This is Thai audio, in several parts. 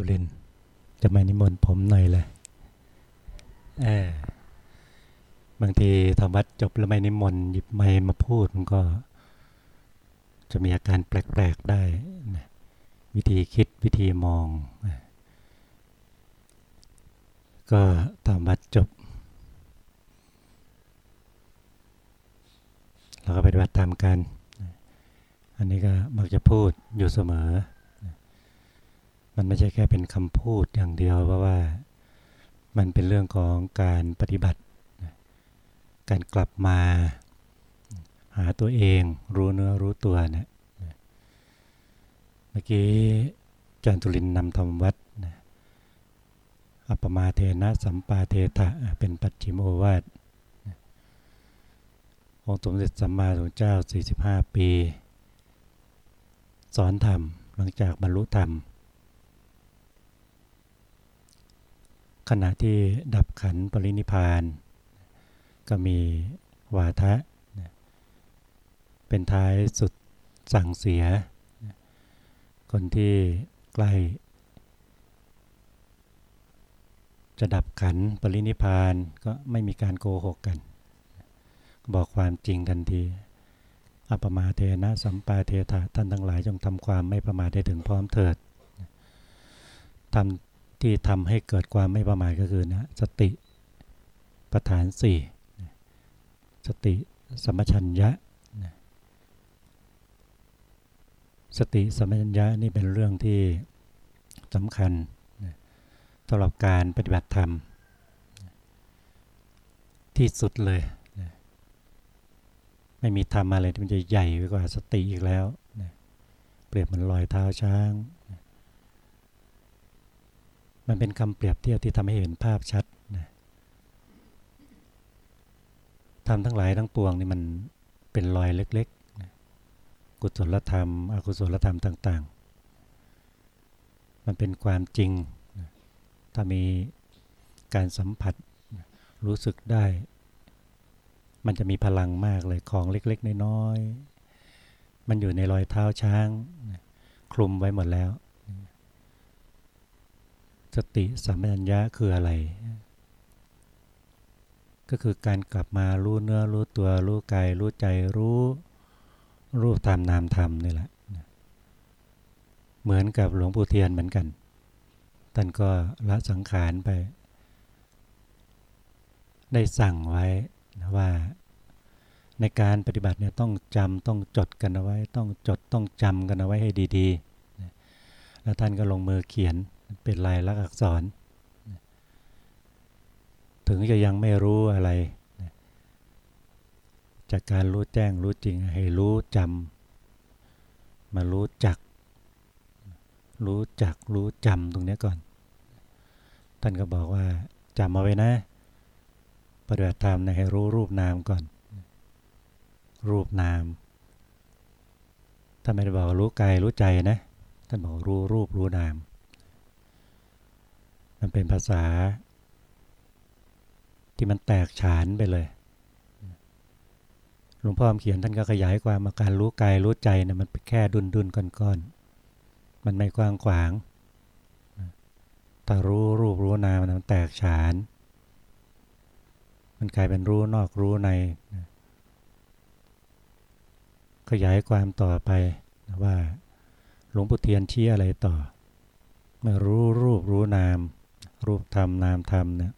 สุรินจะมานิมนต์ผมหน่อยเลยเออบางทีทำวัดจบแล้วไม่นิมนต์หยิบไม้มาพูดมันก็ จะมีอาการแปลกๆได้นะวิธีคิดวิธีมอง ก็ทำวัดจบเราก็ปฏิบัติตามกัน อันนี้ก็มักจะพูดอยู่เสมอ มันไม่ใช่แค่เป็นคำพูดอย่างเดียวเพราะว่ามันเป็นเรื่องของการปฏิบัติ การกลับมาหาตัวเองรู้เนื้อรู้ตัวเนะเมื่อกี้จันทุลินนำธรรมวัดนะอัปมาเทนะสัมปาเทถะเป็นปัจฉิมโอวาทองค์สมเด็จสัมมาสัมพุทธเจ้า 45 ปี สอนธรรมหลังจากบรรลุธรรม ขณะที่ดับขันปรินิพาน ก็มีวาทะ เป็นท้ายสุดสั่งเสีย คนที่ใกล้ จะดับขันปรินิพานก็ไม่มีการโกหกกัน บอกความจริงทันทีอัปมาเทนะสัมปาเทถะท่านทั้งหลายจงทำความไม่ประมาทได้ถึงพร้อมเถิดทำ ที่ทำให้เกิดความไม่ประมาทก็คือนะสติประฐานสี่สติสมัชัญญะสติสมัญญะนี่เป็นเรื่องที่สำคัญสำหรับการปฏิบัติธรรม ที่สุดเลย ไม่มีธรรมอะไรที่มันจะใหญ่กว่าสติอีกแล้ว เปรียบเหมือนรอยเท้าช้าง มันเป็นคำเปรียบเทียบที่ทำให้เห็นภาพชัดทำทั้งหลายทั้งปวงนี่มันเป็นรอยเล็กๆกุศลธรรม อกุศลธรรมต่าง ๆ มันเป็นความจริงถ้ามีการสัมผัสรู้สึกได้ มันจะมีพลังมากเลยของเล็ก ๆ น้อยๆมันอยู่ในรอยเท้าช้างคลุมไว้หมดแล้ว สติสัมปชัญญะคืออะไร ก็คือการกลับมารู้เนื้อรู้ตัวรู้กายรู้ใจรู้รูปธรรมนามธรรมนี่แหละ เหมือนกับหลวงปู่เทียนเหมือนกัน ท่านก็ละสังขารไป ได้สั่งไว้ว่าในการปฏิบัติเนี่ยต้องจำต้องจดกันเอาไว้ ต้องจดต้องจำกันเอาไว้ให้ดีๆ แล้วท่านก็ลงมือเขียน เป็นลายลักษณ์อักษร ถึงจะยังไม่รู้อะไร จากการรู้แจ้งรู้จริงให้รู้จำมารู้จัก รู้จักรู้จำตรงนี้ก่อน ท่านก็บอกว่าจำเอาไว้นะปฏิบัติธรรมนะให้รู้รูปนามก่อน รูปนามท่านไม่ได้บอกรู้กายรู้ใจนะท่านบอกรู้รูปรู้นาม มันเป็นภาษา ที่มันแตกฉานไปเลย หลวงพ่อเขียนท่านก็ขยายความมาการรู้กายรู้ใจนะมันแค่ดุนดุนก้อนๆ มันไม่กว้างขวางถ้ารู้รูปรู้นามมันแตกฉาน มันกลายเป็นรู้นอกรู้ใน ขยายความต่อไปว่าหลวงปู่เทียนชี้อะไรต่อเมื่อรู้รูปรู้นาม รูปธรรมนามธรรมเนี่ย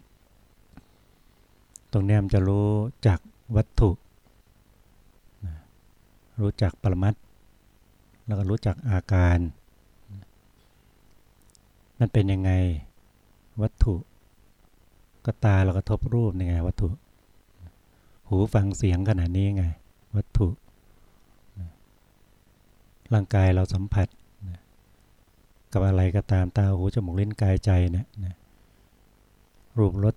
ตรงนี้มันจะรู้จักวัตถุ รู้จักปรมัตแล้วก็รู้จักอาการ มันเป็นยังไงวัตถุ ก็ตาเรากระทบรูปยังไง วัตถุ หูฟังเสียงขนาดนี้ไง วัตถุ ร่างกายเราสัมผัสกับอะไรก็ตามตาหูจมูกลิ้นกายใจเนี่ย รูปรส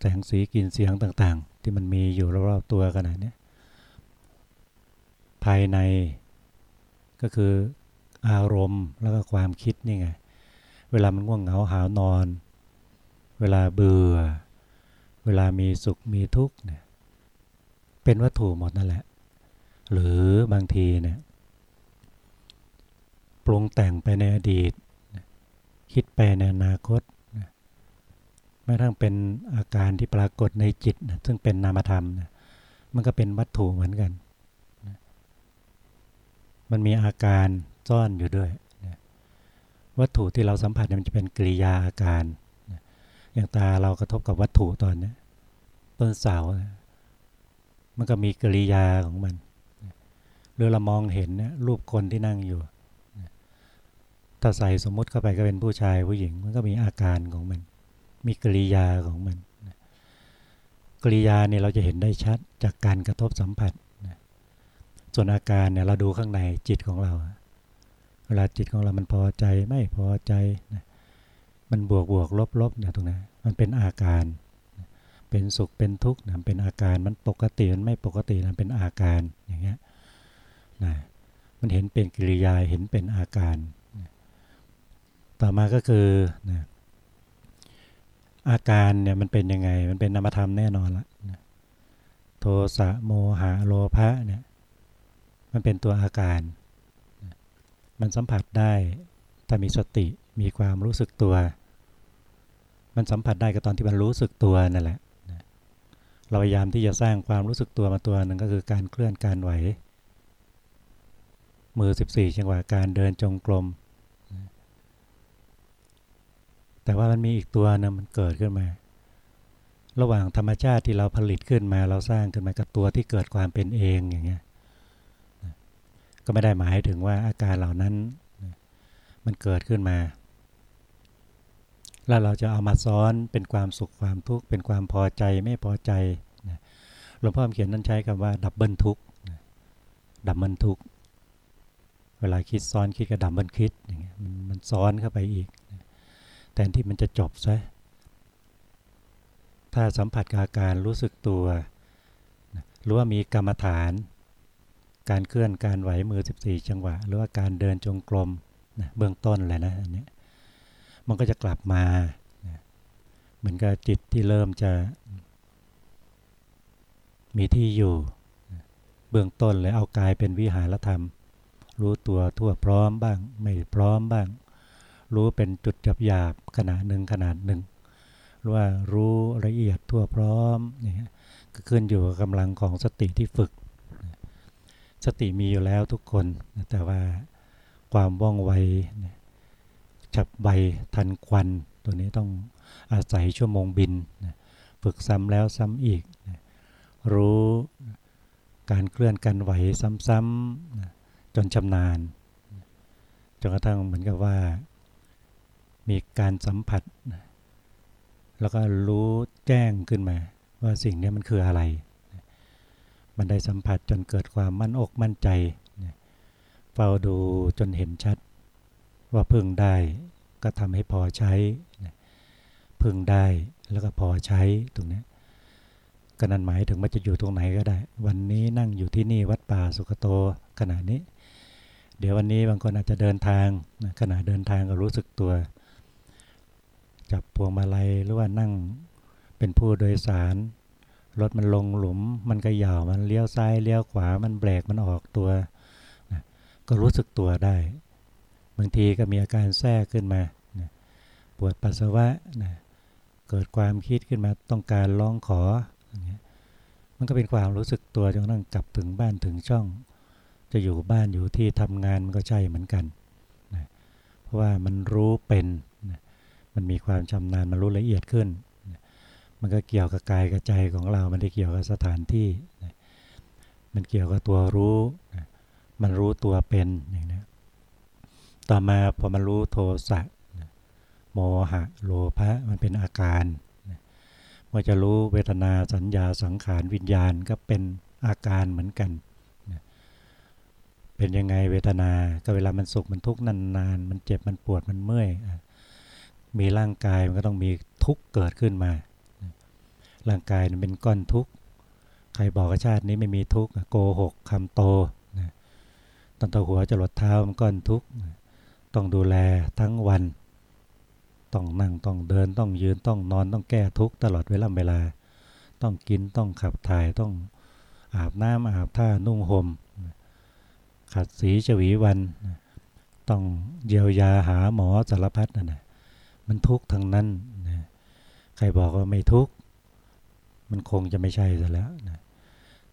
แสงสีกลิ่นเสียงต่างๆ ที่มันมีอยู่รอบๆตัวขนาดนี้ภายในก็คืออารมณ์แล้วก็ความคิดนี่ไง เวลามันง่วงเหงาหานอน เวลาเบื่อ เวลามีสุขมีทุกข์เนี่ยเป็นวัตถุหมดนั่นแหละ หรือบางทีเนี่ยปรุงแต่งไปในอดีต คิดไปในอนาคต แม้ทั้งเป็นอาการที่ปรากฏในจิต ซึ่งเป็นนามธรรมมันก็เป็นวัตถุเหมือนกัน มันมีอาการซ่อนอยู่ด้วย วัตถุที่เราสัมผัสมันจะเป็นกริยาอาการ อย่างตาเรากระทบกับวัตถุตอนนี้ต้นเสา มันก็มีกริยาของมัน หรือเรามองเห็นรูปคนที่นั่งอยู่ ถ้าใส่สมมติเข้าไปก็เป็นผู้ชายผู้หญิง มันก็มีอาการของมัน มีกริยาของมันกริยาเนี่ยเราจะเห็นได้ชัดจากการกระทบสัมผัสส่วนอาการเนี่ยเราดูข้างในจิตของเรา เวลาจิตของเรามันพอใจไม่พอใจมันบวกบวกลบลบเนี่ยตรงนั้นมันเป็นอาการ เป็นสุขเป็นทุกข์นะเป็นอาการมันปกติมันไม่ปกตินะเป็นอาการอย่างเงี้ยนะมันเห็นเป็นกิริยาเห็นเป็นอาการ ต่อมาก็คือนะ อาการเนี่ยมันเป็นยังไง มันเป็นนามธรรมแน่นอนละโทสะโมหะโลภะเนี่ยมันเป็นตัวอาการ มันสัมผัสได้ถ้ามีสติมีความรู้สึกตัว มันสัมผัสได้ก็ตอนที่มันรู้สึกตัวนั่นแหละนะเราพยายามที่จะสร้างความรู้สึกตัวมาตัวหนึ่งก็คือการเคลื่อนการไหว มือ 14 จังหวะการเดินจงกรม แต่ว่ามันมีอีกตัวนึงมันเกิดขึ้นมา ระหว่างธรรมชาติที่เราผลิตขึ้นมา เราสร้างขึ้นมากับตัวที่เกิดความเป็นเองอย่างเงี้ยก็ไม่ได้หมายถึงว่าอาการเหล่านั้นมันเกิดขึ้นมา แล้วเราจะเอามาซ้อนเป็นความสุขความทุกข์เป็นความพอใจไม่พอใจหลวงพ่อเขียนนั้นใช้คำว่า double ทุกข์ double ทุกข์เวลาคิดซ้อนคิดกระดับมันคิดอย่างเงี้ยมันซ้อนเข้าไปอีก แทนที่มันจะจบซะถ้าสัมผัสกับอาการรู้สึกตัวหรือว่ามีกรรมฐาน การเคลื่อนการไหวมือ 14 จังหวะ หรือว่าการเดินจงกรมนะเบื้องต้นเลยนะอันนี้มันก็จะกลับมาเหมือนกับจิตที่เริ่มจะมีที่อยู่เบื้องต้นเลยเอากายเป็นวิหารธรรม รู้ตัวทั่วพร้อมบ้าง ไม่พร้อมบ้าง รู้เป็นจุดจับหยาบขนาดหนึ่งขนาดหนึ่งรู้ว่ารู้ละเอียดทั่วพร้อมนี่ก็ขึ้นอยู่กับกำลังของสติที่ฝึก สติมีอยู่แล้วทุกคน แต่ว่าความว่องไวฉับไวทันควัน ตัวนี้ต้องอาศัยชั่วโมงบิน ฝึกซ้ำแล้วซ้ำอีก รู้การเคลื่อนกันไหวซ้ำๆจนชำนาญจนกระทั่งเหมือนกับว่า มีการสัมผัส แล้วก็รู้แจ้งขึ้นมา ว่าสิ่งนี้มันคืออะไร มันได้สัมผัสจนเกิดความมั่นอกมั่นใจเฝ้าดูจนเห็นชัด ว่าพึงได้ก็ทำให้พอใช้ พึงได้แล้วก็พอใช้ตรงนี้ก็นั่นหมายถึงว่าจะอยู่ตรงไหนก็ได้ วันนี้นั่งอยู่ที่นี่วัดป่าสุขโตขณะนี้ เดี๋ยววันนี้บางคนอาจจะเดินทางขณะเดินทางก็รู้สึกตัว จับพวงมาลัยหรือว่านั่งเป็นผู้โดยสารรถมันลงหลุม มันก็ยาวมันเลี้ยวซ้ายเลี้ยวขวามันเบรกมันออกตัวก็รู้สึกตัวได้ บางทีก็มีอาการแทรกขึ้นมาปวดปัสสาวะเกิดความคิดขึ้นมาต้องการร้องขอมันก็เป็นความรู้สึกตัวจนนั่งกลับถึงบ้านถึงช่อง จะอยู่บ้านอยู่ที่ทำงานมันก็ใช่เหมือนกันนะเพราะว่ามันรู้เป็น มันมีความชำนาญมันรู้ละเอียดขึ้น มันก็เกี่ยวกับกายกับใจของเรา มันได้เกี่ยวกับสถานที่ มันเกี่ยวกับตัวรู้ มันรู้ตัวเป็นอย่างนี้ต่อมาพอมันรู้โทสะโมหะโลภะมันเป็นอาการนะว่าจะรู้เวทนาสัญญาสังขารวิญญาณก็เป็นอาการเหมือนกัน เป็นยังไงเวทนา ก็เวลามันสุขมันทุกข์นานๆ มันเจ็บมันปวดมันเมื่อย มีร่างกายมันก็ต้องมีทุกข์เกิดขึ้นมา ร่างกายมันเป็นก้อนทุกข์ ใครบอกชาตินี้ไม่มีทุกข์โกหกคำโตตั้งแต่หัวจะหลดเท้ามันก้อนทุกข์ ต้องดูแลทั้งวัน ต้องนั่งต้องเดินต้องยืนต้องนอนต้องแก้ทุกข์ตลอดเวลาเวลา ต้องกินต้องขับถ่ายต้องอาบน้ำอาบท่านุ่งหม่มขัดสีฉวีวัน ต้องเยียวยาหาหมอสารพัดนั่นนะ มันทุกข์ทั้งนั้นนะใครบอกว่าไม่ทุกข์มันคงจะไม่ใช่ซะแล้วนะ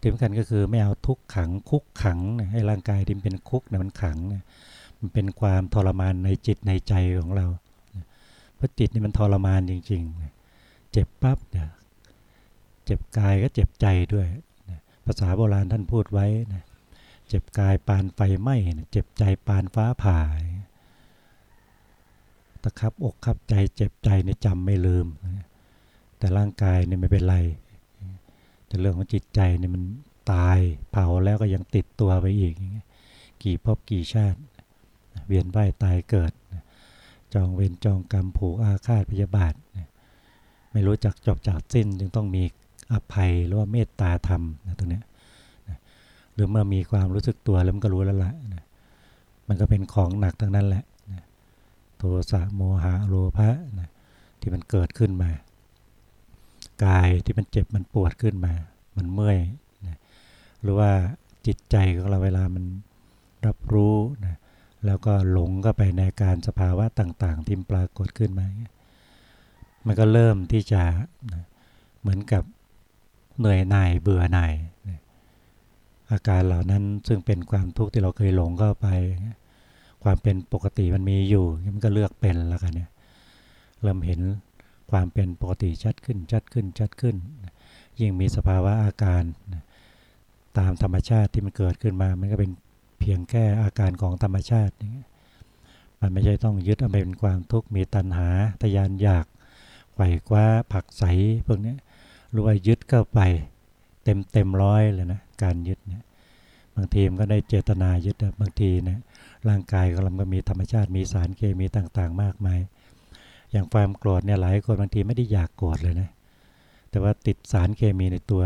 ที่สำคัญก็คือไม่เอาทุกขังคุกขังนะให้ร่างกายที่เป็นคุกนะมันขังนะมันเป็นความทรมานในจิตในใจของเราเพราะจิตนี่มันทรมานจริงๆนะเจ็บปั๊บเนี่ยเจ็บกายก็เจ็บใจด้วยนะภาษาโบราณท่านพูดไว้นะเจ็บกายปานไฟไหม้นะเจ็บใจปานฟ้าผ่า ตะครับอกครับใจเจ็บใจนี่จำไม่ลืม แต่ร่างกายเนี่ยไม่เป็นไร แต่เรื่องของจิตใจเนี่ยมันตายเผาแล้วก็ยังติดตัวไปอีก กี่พบกี่ชาติ เวียนว่ายตายเกิด จองเวรจองกรรมผูกอาฆาตพยาบาท ไม่รู้จักจบจากสิ้นจึงต้องมีอภัยหรือว่าเมตตาธรรมนะตรงนี้หรือเมื่อมีความรู้สึกตัวแล้วมันก็รู้แล้วละมันก็เป็นของหนักทั้งนั้นแหละ โทสะโมหะโลภะที่มันเกิดขึ้นมากายที่มันเจ็บมันปวดขึ้นมา มันเมื่อยนะหรือว่าจิตใจของเราเวลามันรับรู้นะแล้วก็หลงก็ไปในการสภาวะต่างๆ ที่ปรากฏขึ้นมา มันก็เริ่มที่จะนะเหมือนกับเหนื่อยหน่ายเบื่อหน่ายนะอาการเหล่านั้นซึ่งเป็นความทุกข์ที่เราเคยหลงเข้าไป ความเป็นปกติมันมีอยู่มันก็เลือกเป็นแล้วกันเนี่ยเริ่มเห็นความเป็นปกติชัดขึ้นชัดขึ้นชัดขึ้น ยิ่งมีสภาวะอาการตามธรรมชาติที่มันเกิดขึ้นมา มันก็เป็นเพียงแค่อาการของธรรมชาติมันไม่ใช่ต้องยึดเอาไปเป็นความทุกข์มีตัณหาทยานอยากไขว่คว้าผักใสพวกนี้รู้ว่ายึดเข้าไปเต็มเต็มร้อยเลยนะการยึดเนี่ยบางทีมันก็ได้เจตนายึดบางทีนะ ร่างกายของเราก็มีธรรมชาติมีสารเคมีต่างๆ มากมาย อย่างความโกรธเนี่ยหลายคนบางทีไม่ได้อยากโกรธเลยนะ แต่ว่าติดสารเคมีในตัว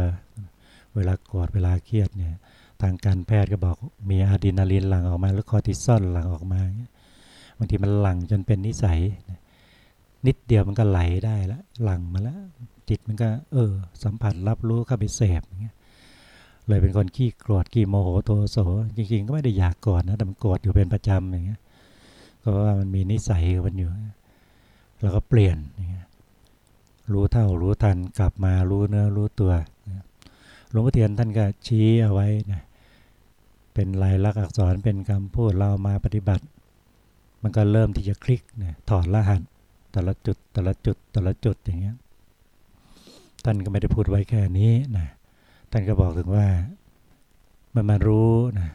เวลาโกรธเวลาเครียดเนี่ย ทางการแพทย์ก็บอกมีอะดรีนาลีนหลั่งออกมาแล้วคอร์ติซอลหลั่งออกมา บางทีมันหลั่งจนเป็นนิสัย นิดเดียวมันก็ไหลได้แล้วหลั่งมาแล้วจิตมันก็เออสัมผัสรับรู้เข้าไปเสพอย่างเงี้ย เลยเป็นคนขี้โกรธขี้โมโหโทโสจริงๆ ก็ไม่ได้อยากโกรธนะแต่มันโกรธอยู่เป็นประจำอย่างเงี้ยเพราะว่ามันมีนิสัยมันอยู่ แล้วก็เปลี่ยนรู้เท่ารู้ทันกลับมารู้เนื้อรู้ตัวหลวงพ่อเทียนท่านก็ชี้เอาไว้นะเป็นลายลักษณ์อักษรเป็นคำพูดเรามาปฏิบัติ มันก็เริ่มที่จะคลิกนะถอดรหัสแต่ละจุดแต่ละจุดแต่ละจุดอย่างเงี้ยท่านก็ไม่ได้พูดไว้แค่นี้นะ ท่านก็บอกถึงว่ามันมารู้นะ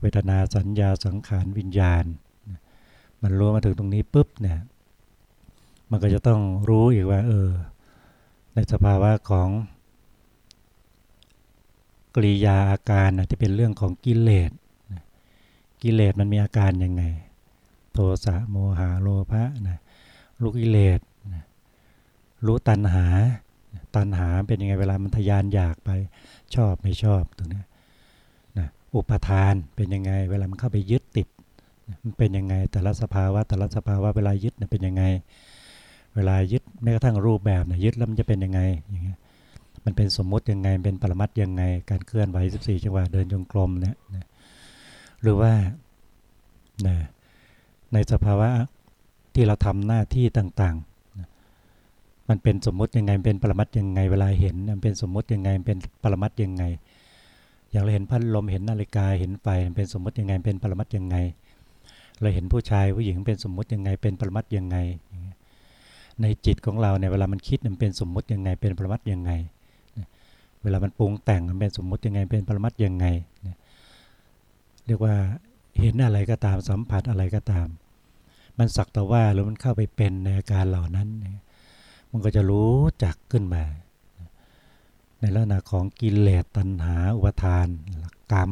เวทนาสัญญาสังขารวิญญาณ มันรู้มาถึงตรงนี้ปุ๊บเนี่ยมันก็จะต้องรู้อีกว่า เออ ในสภาวะของกริยาอาการนะที่เป็นเรื่องของกิเลสกิเลสมันมีอาการยังไง โทสะโมหะโลภะนะรู้กิเลสนะรู้ตัณหา ตัณหาเป็นยังไงเวลามันทยานอยากไปชอบไม่ชอบตรงนี้นะอุปทานเป็นยังไง เวลามันเข้าไปยึดติดมันเป็นยังไงแต่ละสภาวะแต่ละสภาวะเวลายึดเป็นยังไง เวลายึดแม้กระทั่งรูปแบบนะยึดแล้วมันจะเป็นยังไงอย่างเงี้ยมันเป็นสมมติยังไงเป็นปรมัตยังไง การเคลื่อนไหว14จังหวะเดินจงกรมเนี่ยหรือว่าในสภาวะที่เราทำหน้าที่ต่างๆ มันเป็นสมมุติยังไงเป็นปรมัตยังไงเวลาเห็นมันเป็นสมมุติยังไงเป็นปรมัตยังไง อย่างเราเห็นพัดลมเห็นนาฬิกาเห็นไฟมันเป็นสมมุติยังไงเป็นปรมัตยังไง เราเห็นผู้ชายผู้หญิงเป็นสมมุติยังไงเป็นปรมัตยังไง ในจิตของเราเนี่ยเวลามันคิดมันเป็นสมมุติยังไงเป็นปรมัตยังไง เวลามันปรุงแต่งมันเป็นสมมุติยังไงเป็นปรมัตยังไง เรียกว่าเห็นอะไรก็ตามสัมผัสอะไรก็ตาม มันสักแต่ว่าหรือมันเข้าไปเป็นในอาการเหล่านั้น มันก็จะรู้จักขึ้นมา ในลักษณะของกิเลสตัณหาอุปทานกรรม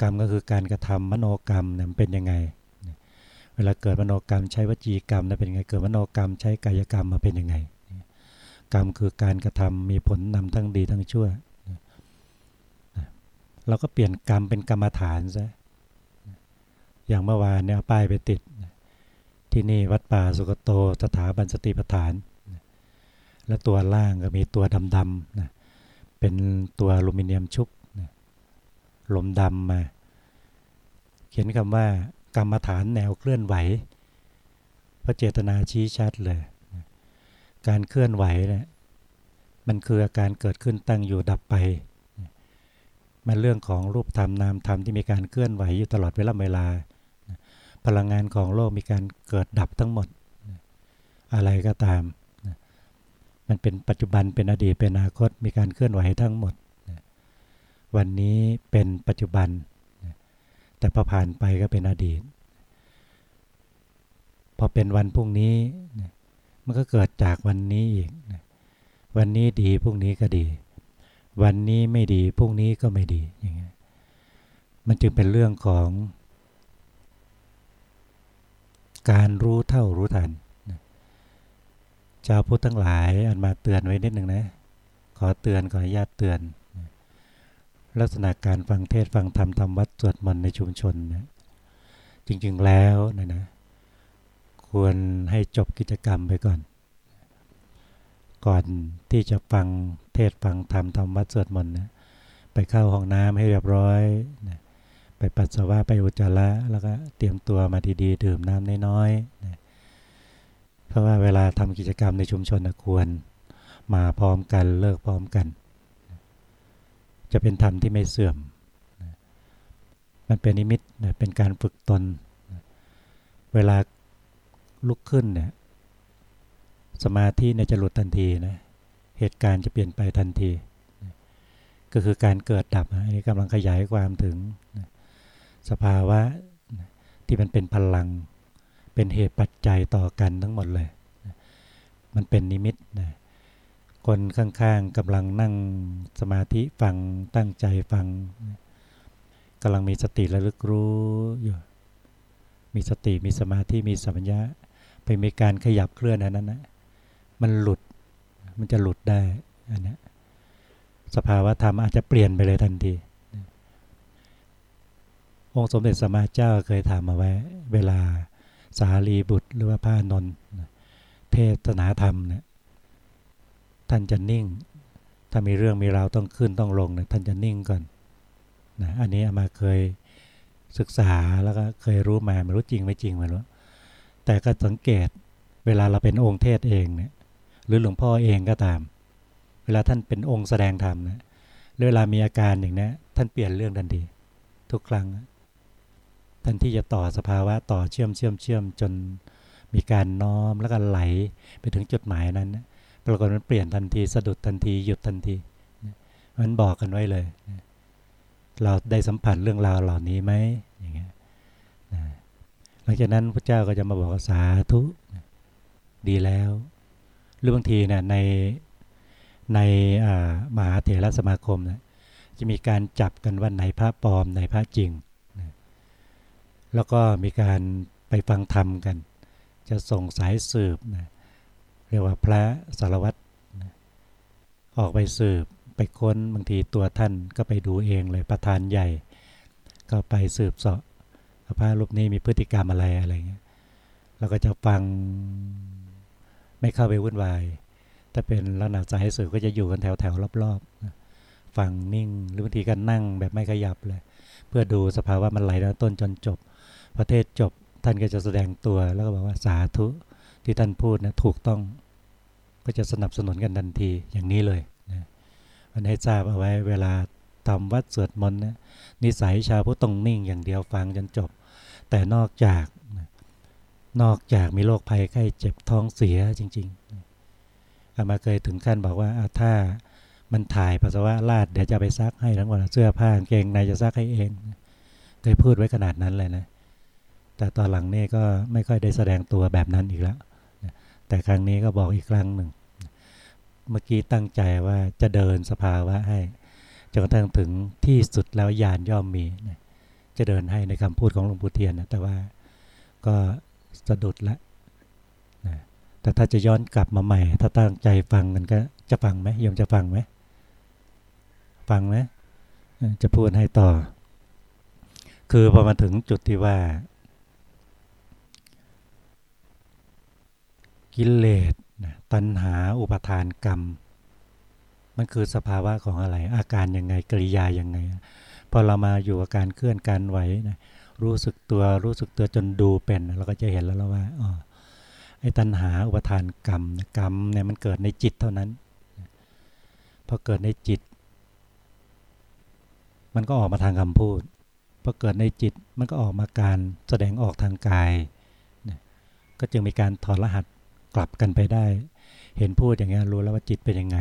กรรมก็คือการกระทำมโนกรรมเนี่ยมันเป็นยังไง เวลาเกิดมโนกรรมใช้วจีกรรมนะเป็นยังไง เกิดมโนกรรมใช้กายกรรมมาเป็นยังไง กรรมคือการกระทำมีผลนำทั้งดีทั้งชั่ว เราก็เปลี่ยนกรรมเป็นกรรมฐานซะ อย่างเมื่อวานเนี่ยป้ายไปติด ที่นี่วัดป่าสุกโตสถาบันสติปัฏฐาน และตัวล่างก็มีตัวดำๆนะเป็นตัวอลูมิเนียมชุบลมดำมา เขียนคำว่ากรรมฐานแนวเคลื่อนไหวพระเจตนาชี้ชัดเลยการเคลื่อนไหวเนี่ยมันคืออาการเกิดขึ้นตั้งอยู่ดับไปมันเรื่องของรูปธรรมนามธรรมที่มีการเคลื่อนไหวอยู่ตลอดเวลาเวลา พลังงานของโลกมีการเกิดดับทั้งหมด อะไรก็ตาม มันเป็นปัจจุบันเป็นอดีตเป็นอนาคตมีการเคลื่อนไหวทั้งหมด วันนี้เป็นปัจจุบัน แต่พอผ่านไปก็เป็นอดีต พอเป็นวันพรุ่งนี้ มันก็เกิดจากวันนี้อีก วันนี้ดีพรุ่งนี้ก็ดี วันนี้ไม่ดีพรุ่งนี้ก็ไม่ดีอย่างเงี้ยมันจึงเป็นเรื่องของ การรู้เท่ารู้ทันชาวพุทธทั้งหลายอันมาเตือนไว้นิดหนึ่งนะ ขอเตือนขออนุญาตเตือน ลักษณะการฟังเทศฟังธรรมทำวัดสวดมนต์ในชุมชนนะจริงๆแล้วนะนะควรให้จบกิจกรรมไปก่อน ก่อนที่จะฟังเทศฟังธรรมทำวัดสวดมนต์นะไปเข้าห้องน้ำให้เรียบร้อยนะ ไปปัสสาวะไปอุจจาระแล้วก็เตรียมตัวมาดีๆดื่มน้ำน้อยๆนะเพราะว่าเวลาทำกิจกรรมในชุมชนควร มาพร้อมกันเลิกพร้อมกัน จะเป็นธรรมที่ไม่เสื่อม มันเป็นนิมิตเป็นการฝึกตน เวลาลุกขึ้นเนี่ยสมาธิเนี่ยจะหลุดทันทีนะเหตุการณ์จะเปลี่ยนไปทันที ก็คือการเกิดดับอันนี้กำลังขยายความถึง สภาวะที่มันเป็นพลัง เป็นเหตุปัจจัยต่อกันทั้งหมดเลย มันเป็นนิมิตนะคนข้างๆกำลังนั่งสมาธิฟังตั้งใจฟังกำลังมีสติระลึกรู้อยู่มีสติมีสมาธิมีสัมปชัญญะไปมีการขยับเคลื่อนอันนั้นนะมันหลุดมันจะหลุดได้อันนี้สภาวะธรรมอาจจะเปลี่ยนไปเลยทันที องค์สมเด็จสมมาเจ้าเคยถามมาไว้ เวลาสารีบุตรหรือว่าพระนนท์เทศนาธรรมเนี่ยท่านจะนิ่ง ถ้ามีเรื่องมีราวต้องขึ้นต้องลงเนี่ยท่านจะนิ่งก่อนนะอันนี้อามาเคยศึกษาแล้วก็เคยรู้มาไม่รู้จริงไม่จริงไม่รู้แต่ก็สังเกตเวลาเราเป็นองค์เทศเองเนี่ยหรือหลวงพ่อเองก็ตาม เวลาท่านเป็นองค์แสดงธรรมนะเวลามีอาการอย่างนี้ท่านเปลี่ยนเรื่องทันทีทุกครั้ง ท่านที่จะต่อสภาวะต่อเชื่อมเชื่อมเชื่อมจนมีการน้อมแล้วก็ไหลไปถึงจุดหมายนั้นปรากฏมันเปลี่ยนทันทีสะดุดทันทีหยุดทันทีมันบอกกันไว้เลย เราได้สัมผัสเรื่องราวเหล่านี้ไหมอย่างเงี้ยหลังจากนั้นพระเจ้าก็จะมาบอกสาธุดีแล้ว หรือบางทีเนี่ยในในมหาเถรสมาคมนะจะมีการจับกันว่าไหนพระปลอมไหนพระจริง แล้วก็มีการไปฟังธรรมกัน จะส่งสายสืบนะเรียกว่าพระสารวัตรนะออกไปสืบไปค้นบางทีตัวท่านก็ไปดูเองเลยประธานใหญ่ ก็ไปสืบเสาะพระรูปนี้มีพฤติกรรมอะไรอะไรเงี้ยเราก็จะฟังไม่เข้าไปวุ่นวายถ้าเป็นลักษณะสายสื่อก็จะอยู่กันแถวแถวรอบๆฟังนิ่งหรือบางทีก็นั่งแบบไม่ขยับเลย เพื่อดูสภาวะมันไหลตั้งต้นจนจบ ประเทศจบท่านก็จะแสดงตัวแล้วก็บอกว่าสาธุที่ท่านพูดนะถูกต้องก็จะสนับสนุนกันทันทีอย่างนี้เลยนะมันให้ทราบเอาไว้เวลาทำวัดสวดมนต์นะนิสัยชาวพุทธต้องนิ่งอย่างเดียวฟังจนจบ แต่นอกจากนอกจากมีโรคภัยไข้เจ็บท้องเสียจริงๆอามาเคยถึงขั้นบอกว่าถ้ามันถ่ายปัสสาวะลาดเดี๋ยวจะไปซักให้ทั้งหมดเสื้อผ้าเกงในจะซักให้เอง เคยพูดไว้ขนาดนั้นเลยนะ แต่ตอนหลังนี่ก็ไม่ค่อยได้แสดงตัวแบบนั้นอีกแล้ว แต่ครั้งนี้ก็บอกอีกครั้งหนึ่ง เมื่อกี้ตั้งใจว่าจะเดินสภาวะให้จนกระทั่งถึงที่สุดแล้วยานย่อมมี จะเดินให้ในคำพูดของหลวงปู่เทียนนะแต่ว่าก็สะดุดละนะแต่ถ้าจะย้อนกลับมาใหม่ ถ้าตั้งใจฟังกันก็จะฟังไหมยมจะฟังไหมฟังไหมจะพูดให้ต่อ คือพอมาถึงจุดที่ว่า กิเลสตัณหาอุปทานกรรม มันคือสภาวะของอะไร อาการยังไงกริยายังไง พอเรามาอยู่กับการเคลื่อนการไหวนะรู้สึกตัวรู้สึกตัวจนดูเป็นเราก็จะเห็นแล้วว่าอ๋อไอ้ตัณหาอุปทานกรรมกรรมเนี่ยมันเกิดในจิตเท่านั้นพอเกิดในจิต มันก็ออกมาทางคำพูดพอเกิดในจิตมันก็ออกมาการแสดงออกทางกายก็จึงมีการถอดรหัส กลับกันไปได้ เห็นพูดอย่างเงี้ยรู้แล้วว่าจิตเป็นยังไง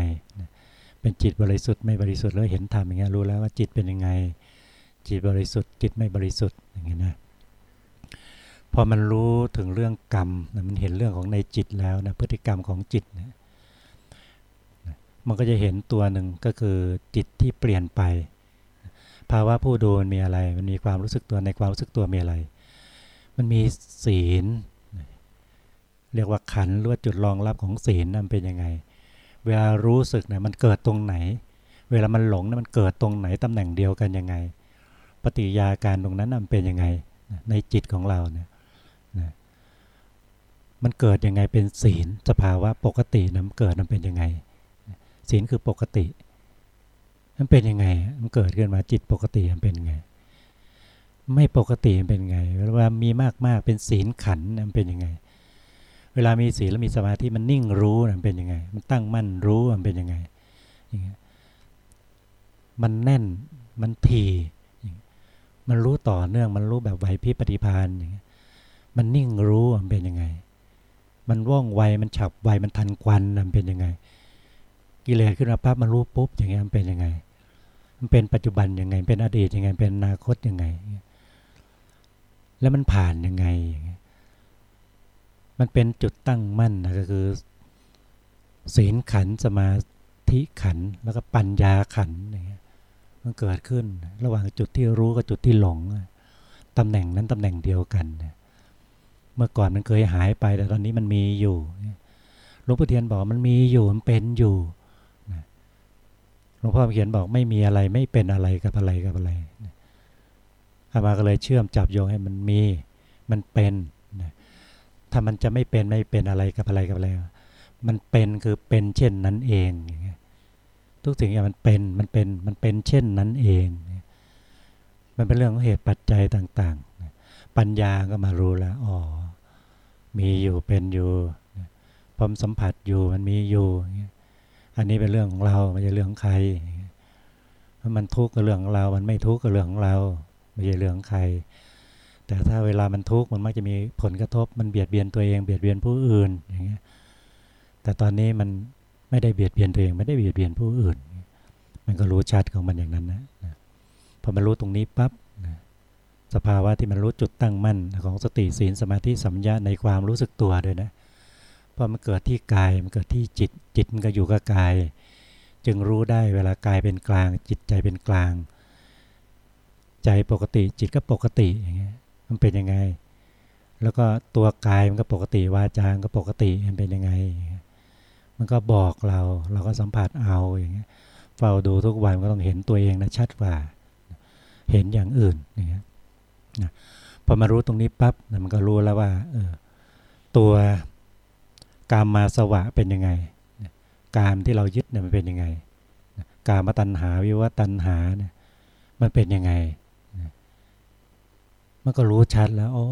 เป็นจิตบริสุทธิ์ไม่บริสุทธิ์แล้วเห็นธรรมอย่างเงี้ยรู้แล้วว่าจิตเป็นยังไง จิตบริสุทธิ์จิตไม่บริสุทธิ์อย่างเงี้ยนะพอมันรู้ถึงเรื่องกรรมมันเห็นเรื่องของในจิตแล้วนะพฤติกรรมของจิตนะมันก็จะเห็นตัวหนึ่งก็คือจิตที่เปลี่ยนไป ภาวะผู้ดูมันมีอะไร มันมีความรู้สึกตัวในความรู้สึกตัวมีอะไร มันมีศีล เรียกว่าขันหรือว่าจุดรองรับของศีลนั่นเป็นยังไง เวลารู้สึกเนี่ยมันเกิดตรงไหน เวลามันหลงเนี่ยมันเกิดตรงไหนตำแหน่งเดียวกันยังไง ปฏิยาการตรงนั้นมันเป็นยังไง ในจิตของเราเนี่ยมันเกิดยังไงเป็นศีลสภาวะปกตินะมันเกิดมันเป็นยังไง ศีลคือปกติ มันเป็นยังไง มันเกิดขึ้นมาจิตปกติมันเป็นยังไง ไม่ปกติมันเป็นยังไงเวลามีมากมากเป็นศีลขันมันเป็นยังไง เวลามีศีลแล้วมีสมาธิมันนิ่งรู้มันเป็นยังไง มันตั้งมั่นรู้มันเป็นยังไงมันแน่นมันทีมันรู้ต่อเนื่องมันรู้แบบไหวพริบปฏิพานอย่างเงี้ยมันนิ่งรู้มันเป็นยังไง มันว่องไวมันฉับไวมันทันควันมันเป็นยังไง กิเลสขึ้นมาปั๊บมันรู้ปุ๊บอย่างเงี้ยมันเป็นยังไง มันเป็นปัจจุบันยังไง เป็นอดีตยังไง เป็นอนาคตยังไง แล้วมันผ่านยังไง มันเป็นจุดตั้งมั่นนะก็คือ ศีลขันสมาธิขันแล้วก็ปัญญาขันอย่างเงี้ยมันเกิดขึ้นระหว่างจุดที่รู้กับจุดที่หลงตำแหน่งนั้นตำแหน่งเดียวกัน เมื่อก่อนมันเคยหายไปแต่ตอนนี้มันมีอยู่หลวงพ่อเทียนบอกมันมีอยู่มันเป็นอยู่หลวงพ่อเขียนบอกไม่มีอะไรไม่เป็นอะไรกับอะไรกับอะไรอามาก็เลยเชื่อมจับโยงให้มันมี มันเป็น ถ้ามันจะไม่เป็นไม่เป็นอะไรกับอะไรกับอะไร มันเป็นคือเป็นเช่นนั้นเองอย่างเงี้ยทุกสิ่งอย่างมันเป็นมันเป็นมันเป็นเช่นนั้นเอง มันเป็นเรื่องของเหตุปัจจัยต่างๆ ปัญญาก็มารู้แล้วอ๋อมีอยู่เป็นอยู่พมสัมผัสอยู่มันมีอยู่อันนี้เป็นเรื่องของเราไม่ใช่เรื่องของใครมันทุกข์กับเรื่องของเรา มันไม่ทุกข์กับเรื่องของเราไม่ใช่เรื่องของใคร แต่ถ้าเวลามันทุกข์มันมักจะมีผลกระทบมันเบียดเบียนตัวเองเบียดเบียนผู้อื่นอย่างเงี้ยแต่ตอนนี้มันไม่ได้เบียดเบียนตัวเอง ไม่ได้เบียดเบียนผู้อื่น มันก็รู้ชัดของมันอย่างนั้นนะพอมันรู้ตรงนี้ปั๊บสภาวะที่มันรู้จุดตั้งมั่นของสติศีลสมาธิสัมยาในความรู้สึกตัวด้วยนะพราะมันเกิดที่กายมันเกิดที่จิตจิตมันก็อยู่กับกาย จึงรู้ได้เวลากายเป็นกลาง จิตใจเป็นกลาง ใจปกติจิตก็ปกติอย่างเงี้ย มันเป็นยังไง แล้วก็ตัวกายมันก็ปกติวาจางก็ปกติมันเป็นยังไง มันก็บอกเราเราก็สัมผัสเอาอย่างเงี้ยเฝ้าดูทุกวันก็ต้องเห็นตัวเองนะชัดกว่า เห็นอย่างอื่นอย่างเงี้ยนะพอมารู้ตรงนี้ปั๊บนะมันก็รู้แล้วว่าเออตัวกามมาสวะเป็นยังไง กามที่เรายึดเนี่ยมันเป็นยังไง กามตัณหาวิวัตัณหาเนี่ยมันเป็นยังไง มันก็รู้ชัดแล้วอ๋อ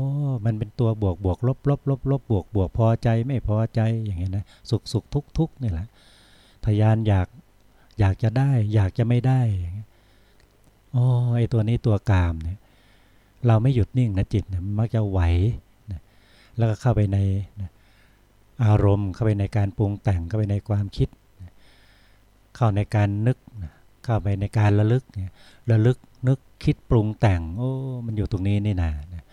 มันเป็นตัวบวกบวกลบลบลบลบบวกบวกพอใจไม่พอใจอย่างเงี้ยนะสุขสุขทุกทุกนี่แหละทยานอยากอยากจะได้ อยากจะไม่ได้อย่างเงี้ยอ๋อไอตัวนี้ตัวกามเนี่ยเราไม่หยุดนิ่งนะจิตนะมักจะไหวนะแล้วก็เข้าไปในนะอารมณ์เข้าไปในการปรุงแต่งเข้าไปในความคิด เข้าในการนึก เข้าไปในการระลึกนะระลึก นึกคิดปรุงแต่ง โอ้ มันอยู่ตรงนี้นี่นานะ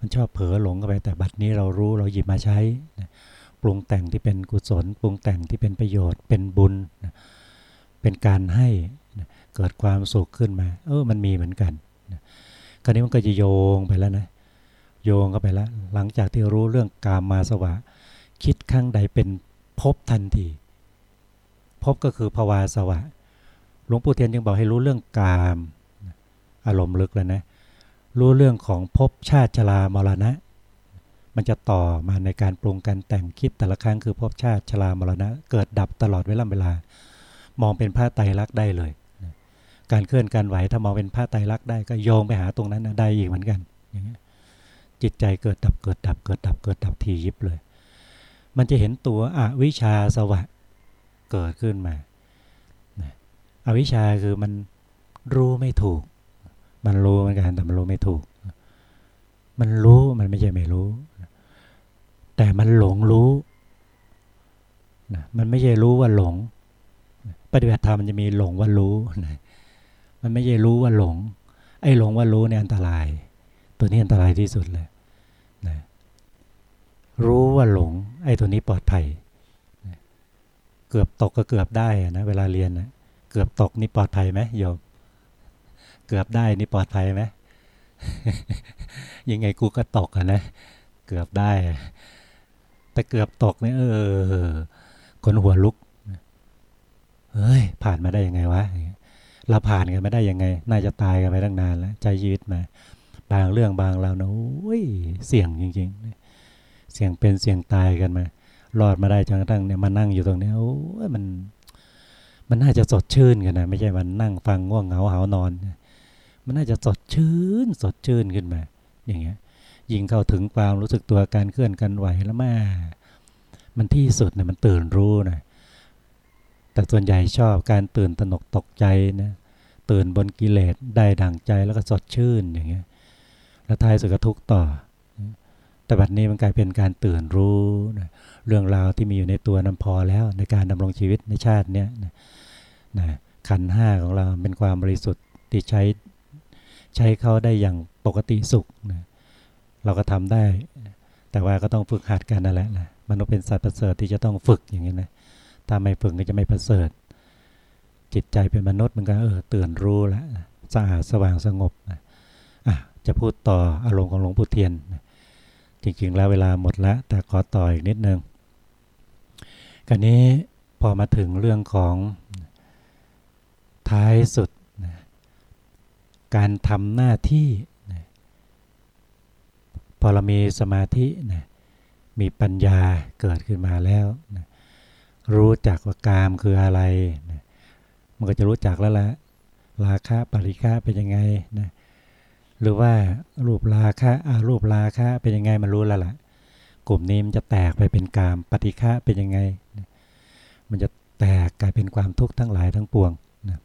มันชอบเผลอหลงเข้าไปแต่บัดนี้เรารู้เราหยิบมาใช้นะปรุงแต่งที่เป็นกุศล ปรุงแต่งที่เป็นประโยชน์ เป็นบุญนะเป็นการให้นะเกิดความสุขขึ้นมา เออ มันมีเหมือนกันคราวนี้มันก็จะโยงไปแล้วนะ โยงเข้าไปแล้ว หลังจากที่รู้เรื่องกามมาสวะ คิดข้างใดเป็นพบทันที พบก็คือภาวาสวะ หลวงปู่เทียนยังบอกให้รู้เรื่องกาม อารมณ์ลึกแล้วนะ รู้เรื่องของภพชาติชรามรณะ มันจะต่อมาในการปรุงการแต่งคิดแต่ละครั้งคือภพชาติชรามรณะ เกิดดับตลอดเวลาเวลา มองเป็นผ้าไตรลักษณ์ได้เลย การเคลื่อนการไหวถ้ามองเป็นผ้าไตรลักษณ์ได้ก็โยงไปหาตรงนั้นได้อีกเหมือนกันอย่างนี้จิตใจเกิดดับเกิดดับเกิดดับเกิดดับทียิบเลย มันจะเห็นตัวอวิชชาสวะเกิดขึ้นมาอวิชชาคือมันรู้ไม่ถูก มันรู้เหมือนกันแต่มันรู้ไม่ถูก มันรู้มันไม่ใช่ไม่รู้ แต่มันหลงรู้นะมันไม่ใช่รู้ว่าหลง ปฏิบัติธรรมมันจะมีหลงว่ารู้นะมันไม่ใช่รู้ว่าหลง ไอ้หลงว่ารู้เนี่ยอันตราย ตัวนี้อันตรายที่สุดเลยนะรู้ว่าหลง ไอ้ตัวนี้ปลอดภัยเกือบตกก็เกือบได้นะเวลาเรียนนะเกือบตกนี่ปลอดภัยไหมโยม กือบได้นี่ปลอดภัยไหมยังไงกูก็ตกอะนะ เกือบได้ แต่เกือบตกเนี่ยเออ คนหัวลุกเฮ้ย ผ่านมาได้ยังไงวะเราผ่านกันไม่ได้ยังไง น่าจะตายกันไปตั้งนานแล้วใจชีวิตมา บางเรื่องบางเรานะโอ้ยเสี่ยงจริงๆ เสี่ยงเป็นเสี่ยงตายกันมารอดมาได้จนกระทั่งเนี่ยมานั่งอยู่ตรงนี้โอ้ยมัน มันน่าจะสดชื่นกันนะไม่ใช่มันนั่งฟังง่วงเหงาหานอน มันน่าจะสดชื่นสดชื่นขึ้นมา อย่างเงี้ย ยิงเข้าถึงความรู้สึกตัวการเคลื่อนกันไหวแล้วแม่มันที่สุดเนี่ยมันตื่นรู้นะแต่ส่วนใหญ่ชอบการตื่นตนกตกใจนะตื่นบนกิเลสได้ดังใจแล้วก็สดชื่นอย่างเงี้ยแล้วท้ายสุดก็ทุกต่อ แต่บัดนี้มันกลายเป็นการตื่นรู้นะเรื่องราวที่มีอยู่ในตัวนำพอแล้วในการดำรงชีวิตในชาติเนี้ยนะนะขันห้าของเราเป็นความบริสุทธิ์ที่ใช้ ใช้เขาได้อย่างปกติสุขนะเราก็ทำได้ แต่ว่าก็ต้องฝึกหัดกันนั่นแหละนะมนุษย์เป็นสัตว์ประเสริฐที่จะต้องฝึกอย่างนี้นะถ้าไม่ฝึกก็จะไม่ประเสริฐ จิตใจเป็นมนุษย์มันก็เออตื่นรู้แล้วสะอาดสว่างสงบนะอะจะพูดต่ออารมณ์ของหลวงปู่เทียนนะจริงๆแล้วเวลาหมดแล้วแต่ขอต่ออีกนิดนึงกันนี้พอมาถึงเรื่องของท้ายสุด การทำหน้าที่นะพอเรามีสมาธินะมีปัญญาเกิดขึ้นมาแล้วนะรู้จักว่ากามคืออะไรนะมันก็จะรู้จักแล้วละราคะปริฆะเป็นยังไงนะหรือว่ารูปราคะอารูปราคะเป็นยังไงมันรู้แล้วล่ะ กลุ่มนี้มันจะแตกไปเป็นกามปฏิฆะเป็นยังไงนะมันจะแตกกลายเป็นความทุกข์ทั้งหลายทั้งปวงนะ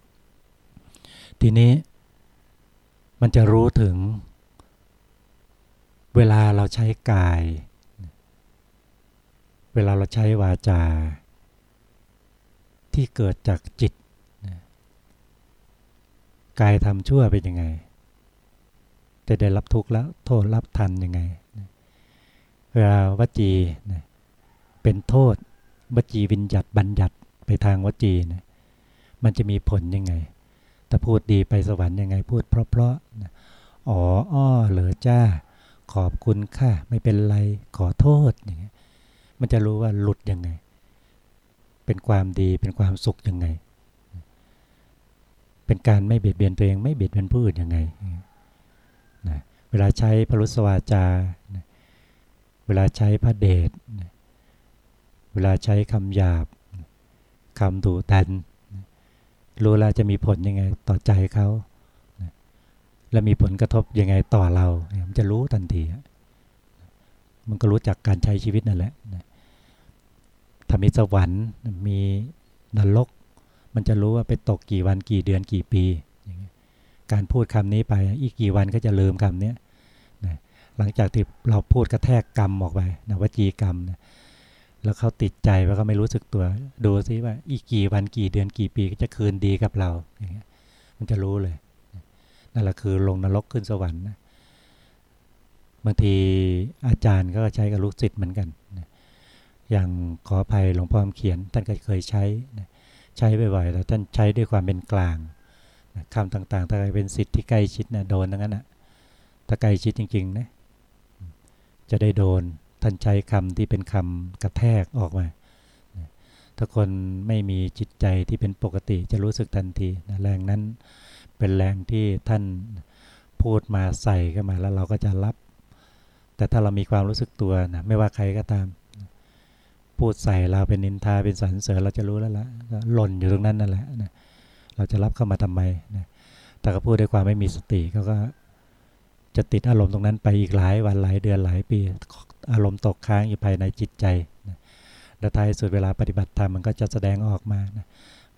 ทีนี้ มันจะรู้ถึง เวลาเราใช้กาย เวลาเราใช้วาจา ที่เกิดจากจิต กายทำชั่วเป็นยังไง จะได้รับทุกข์แล้วโทษรับทันยังไง เวลาวจีเป็นโทษวจีวิญญัติบัญญัติไปทางวจีนะมันจะมีผลยังไง แต่พูดดีไปสวรรค์ยังไงพูดเพราะๆอ๋ออ้อเหลือจ้า ขอบคุณค่ะ ไม่เป็นไร ขอโทษอย่างเงี้ยมันจะรู้ว่าหลุดยังไง เป็นความดีเป็นความสุขยังไง เป็นการไม่เบียดเบียนตัวเอง ไม่เบียดเบียนผู้อื่นยังไงนะเวลาใช้พรุสวาจา เวลาใช้พระเดช เวลาใช้คำหยาบ คำดูดัน รู้แล้วจะมีผลยังไงต่อใจเขาและมีผลกระทบยังไงต่อเรามันจะรู้ทันทีมันก็รู้จักการใช้ชีวิตนั่นแหละถ้ามีสวรรค์มีนรก มันจะรู้ว่าไปตกกี่วันกี่เดือนกี่ปี การพูดคำนี้ไปอีกกี่วันก็จะลืมคำนี้หลังจากที่เราพูดกระแทกกรรมออกไปนะวจีกรรมนะ แล้วเขาติดใจว่าเขาไม่รู้สึกตัว ดูซิว่าอีกกี่วันกี่เดือนกี่ปีก็จะคืนดีกับเราอย่างเงี้ยมันจะรู้เลย นั่นแหละคือลงนรกขึ้นสวรรค์นะบางทีอาจารย์ก็ใช้กับลูกศิษย์เหมือนกันนะอย่างขออภัยหลวงพ่อเขียน ท่านก็เคยใช้ใช้บ่อยๆแต่ท่านใช้ด้วยความเป็นกลางคำต่างๆถ้าใครเป็นสิทธิ์ที่ใกล้ชิดนะโดนทั้งนั้นอนะถ้าใกล้ชิดจริงๆนะจะได้โดน ท่านใช้คำที่เป็นคำกระแทกออกมา ถ้าคนไม่มีจิตใจที่เป็นปกติจะรู้สึกทันทีนะแรงนั้นเป็นแรงที่ท่านพูดมาใส่เข้ามาแล้วเราก็จะรับ แต่ถ้าเรามีความรู้สึกตัวนะไม่ว่าใครก็ตาม พูดใส่เราเป็นนินทาเป็นสรรเสริญเราจะรู้แล้วละหล่นอยู่ตรงนั้นนั่นแหละนะเราจะรับเข้ามาทำไมนะแต่ก็พูดด้วยความไม่มีสติเขาก็จะติดอารมณ์ตรงนั้นไปอีกหลายวันหลายเดือนหลายปี อารมณ์ตกค้างอยู่ภายในจิตใจนะและท้ายสุดเวลาปฏิบัติธรรมมันก็จะแสดงออกมานะ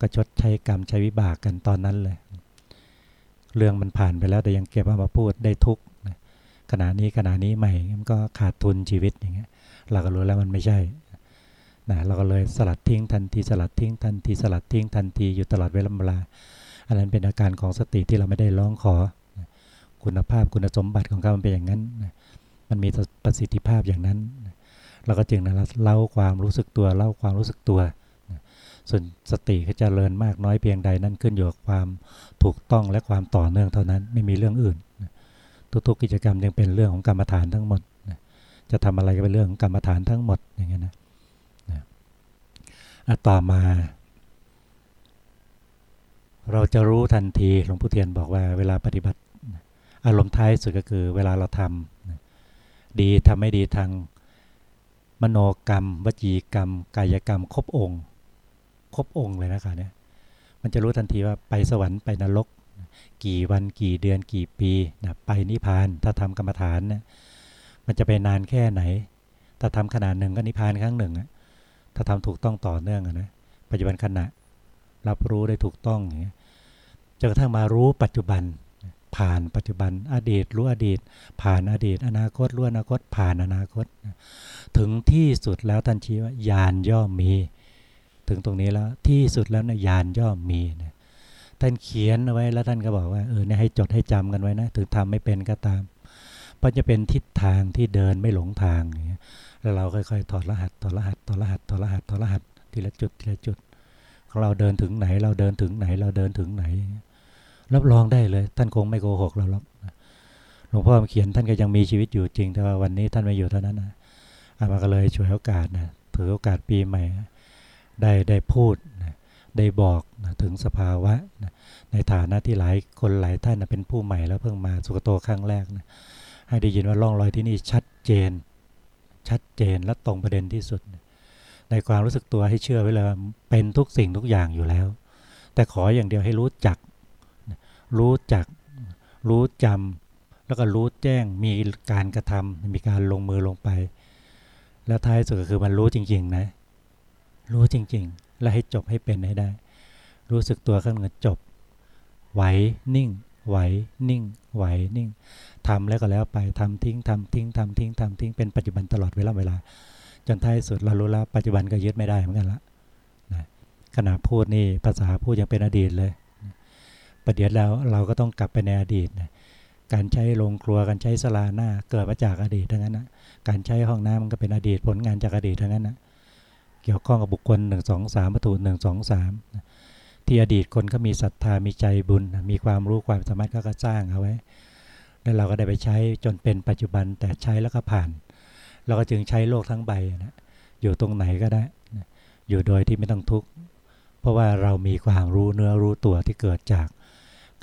ก็ชดใช้กรรมใช้วิบากกันตอนนั้นเลย เรื่องมันผ่านไปแล้วแต่ยังเก็บเอามาพูดได้ทุกนะขณะนี้ขณะนี้ใหม่มันก็ขาดทุนชีวิตอย่างเงี้ยเราก็รู้แล้วมันไม่ใช่นะเราก็เลยสลัดทิ้งทันทีสลัดทิ้งทันทีสลัดทิ้งทันทีอยู่ตลอดเวลาอันนั้นเป็นอาการของสติที่เราไม่ได้ร้องขอ คุณภาพคุณสมบัติของเขามันเป็นอย่างนั้น มันมีประสิทธิภาพอย่างนั้น เราก็จึงนะเล่าความรู้สึกตัวเล่าความรู้สึกตัว ส่วนสติเขาจะเริญมากน้อยเพียงใดนั่นขึ้นอยู่กับความถูกต้องและความต่อเนื่องเท่านั้นไม่มีเรื่องอื่น ทุกๆกิจกรรมยังเป็นเรื่องของกรรมฐานทั้งหมด จะทำอะไรก็เป็นเรื่องของกรรมฐานทั้งหมดอย่างเงี้ยนะต่อมา เราจะรู้ทันทีหลวงพ่อเทียนบอกว่าเวลาปฏิบัติ อารมณ์ท้ายสุดก็คือเวลาเราทำ ดีทำไม่ดีทาง มโนกรรม วจีกรรม กายกรรม ครบองค์ ครบองค์เลยนะคะเนี่ยมันจะรู้ทันทีว่าไปสวรรค์ไปนรก กี่วันกี่เดือนกี่ปีนะไปนิพพานถ้าทำกรรมฐานเนี่ยมันจะไปนานแค่ไหน ถ้าทำขนาดหนึ่งก็นิพพานครั้งหนึ่งถ้าทำถูกต้องต่อเนื่องนะปัจจุบันขณะ รับรู้ได้ถูกต้องอย่างเงี้ยจนกระทั่งมารู้ปัจจุบัน ผ่านปัจจุบันอดีตรู้อดีต ผ่านอดีต อนาคตรู้อนาคต ผ่านอนาคต ถึงที่สุดแล้วท่านชี้ว่ายานย่อมมี ถึงตรงนี้แล้วที่สุดแล้วนะยานย่อมมีนะท่านเขียนเอาไว้แล้วท่านก็บอกว่าเออเนี่ยให้จดให้จำกันไว้นะ ถึงทำไม่เป็นก็ตามเพราะจะเป็นทิศทางที่เดินไม่หลงทางอย่างเงี้ยแล้วเราค่อยๆถอดรหัสถอดรหัสถอดรหัสถอดรหัสถอดรหัสทีละจุดทีละจุดเราเดินถึงไหนเราเดินถึงไหนเราเดินถึงไหน รับรองได้เลย ท่านคงไม่โกหกเราหรอกหลวงพ่อเขียนท่านก็ยังมีชีวิตอยู่จริง แต่ว่าวันนี้ท่านไม่อยู่เท่านั้นนะอามาก็เลยช่วยโอกาสนะถือโอกาสปีใหม่ ได้ได้พูดนะได้บอกนะถึงสภาวะนะในฐานะที่หลายคนหลายท่านนะเป็นผู้ใหม่แล้วเพิ่งมาสุกโตครั้งแรกนะให้ได้ยินว่าร่องรอยที่นี่ชัดเจน ชัดเจนและตรงประเด็นที่สุดนะในความรู้สึกตัวให้เชื่อไว้เลยว่าเป็นทุกสิ่งทุกอย่างอยู่แล้ว แต่ขออย่างเดียวให้รู้จัก รู้จัก รู้จำแล้วก็รู้แจ้งมีการกระทำมีการลงมือลงไป แล้วท้ายสุดก็คือมันรู้จริง ๆ นะ รู้จริง ๆ และให้จบให้เป็นให้ได้ รู้สึกตัวข้างหนึ่งจบ ไหวนิ่ง ไหวนิ่ง ไหวนิ่งทำแล้วก็แล้วไปทำทิ้งทำทิ้งทำทิ้งทำทิ้งเป็นปัจจุบันตลอดเวลาเวลา จนท้ายสุดเรารู้แล้วปัจจุบันก็ยึดไม่ได้เหมือนกันละนะขณะพูดนี่ภาษาพูดยังเป็นอดีตเลย ประเดี๋ยวแล้วเราก็ต้องกลับไปในอดีตนะการใช้โรงครัวการใช้สลาหน้าเกิดมาจากอดีตทั้งนั้นนะการใช้ห้องน้ำมันก็เป็นอดีตผลงานจากอดีตทั้งนั้นนะเกี่ยวข้องกับบุคคลหนึ่งสองสามวัตถุหนึ่งสองสามที่อดีตคนก็มีศรัทธามีใจบุญ มีความรู้ความสามารถก็สร้างเอาไว้ แล้วเราก็ได้ไปใช้จนเป็นปัจจุบันแต่ใช้แล้วก็ผ่าน เราก็จึงใช้โลกทั้งใบนะอยู่ตรงไหนก็ได้อยู่โดยที่ไม่ต้องทุกข์เพราะว่าเรามีความรู้เนื้อรู้ตัวที่เกิดจาก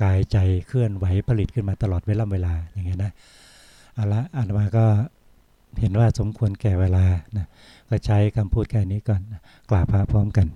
กายใจเคลื่อนไหวผลิตขึ้นมาตลอดเวลาเวลาอย่างเงี้ยนะเอาละอ่านมาก็เห็นว่าสมควรแก่เวลานะก็ใช้คำพูดแค่นี้ก่อนกล่าวพาพร้อมกัน